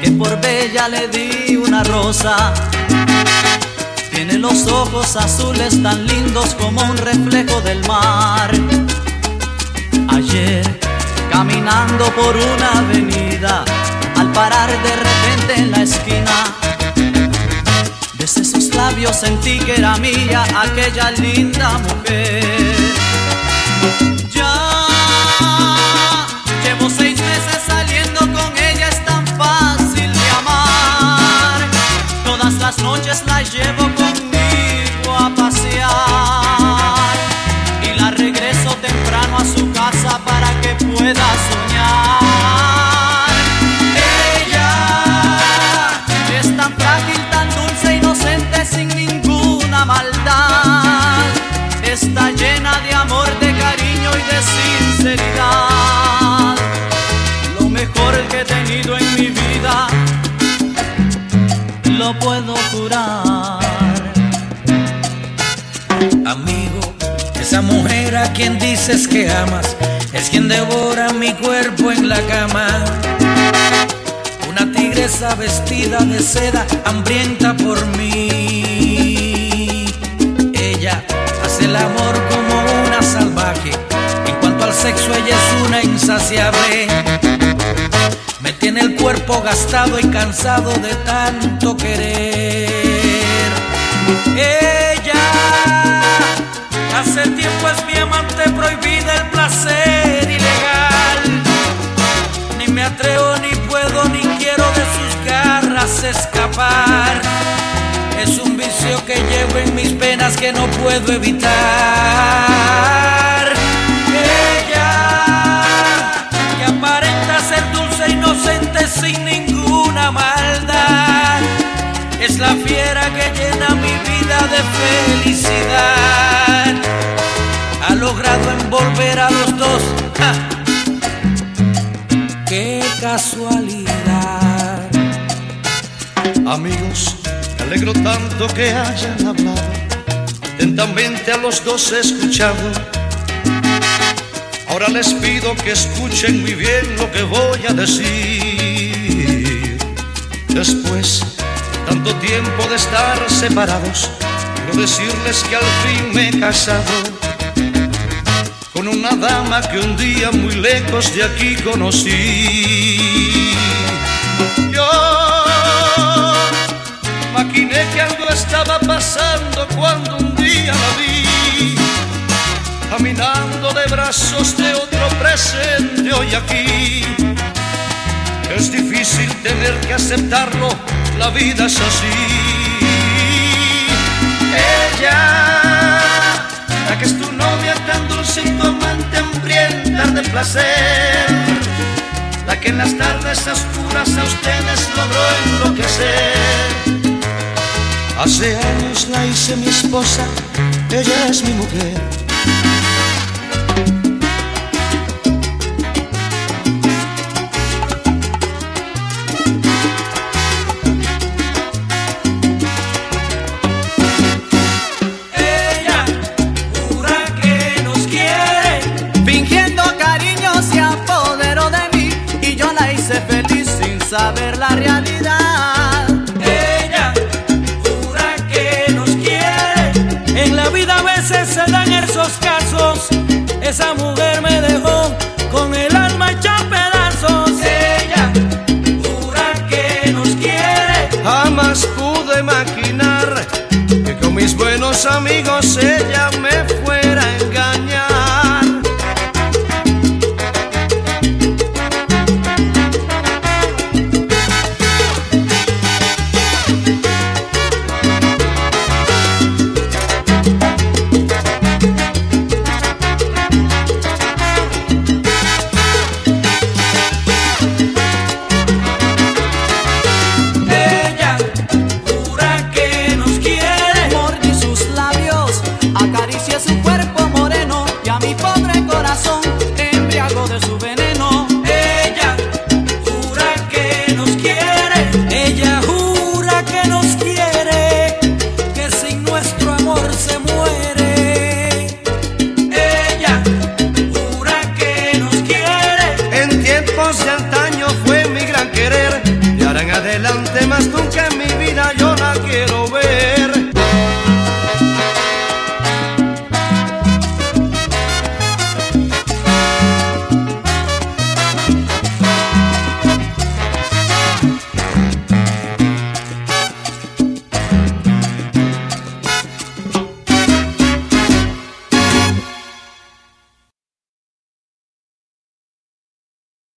que por bella le di una rosa. Tiene los ojos azules tan lindos como un reflejo del mar. Ayer, caminando por una avenida, al parar de repente en la esquina, desde sus labios sentí que era mía aquella linda mujer. Noches la llevo conmigo a pasear y la regreso temprano a su casa para que pueda soñar. Amigo, esa mujer a quien dices que amas es quien devora mi cuerpo en la cama. Una tigresa vestida de seda, hambrienta por mí. Ella hace el amor como una salvaje. En cuanto al sexo, ella es una insaciable gastado y cansado de tanto querer. Ella hace tiempo es mi amante prohibida el placer ilegal. Ni me atrevo, ni puedo, ni quiero de sus garras escapar. Es un vicio que llevo en mis penas que no puedo evitar. De felicidad. Ha logrado envolver a los dos. ¡Qué casualidad! Amigos, me alegro tanto que hayan hablado. Atentamente a los dos he escuchado. Ahora les pido que escuchen muy bien lo que voy a decir. Después, tanto tiempo de estar separados, quiero decirles que al fin me he casado con una dama que un día muy lejos de aquí conocí. Yo maquiné que algo estaba pasando cuando un día la vi, caminando de brazos de otro presente hoy aquí es difícil tener que aceptarlo, la vida es así. La que es tu novia tan dulce y tu hambrienta de placer, la que en las tardes oscuras a ustedes logró enloquecer. Hace años la hice mi esposa, ella es mi mujer saber la realidad. Ella jura que nos quiere. En la vida a veces se dan esos casos. Esa mujer me dejó con el alma hecha pedazos. Ella jura que nos quiere. Jamás pude imaginar que con mis buenos amigos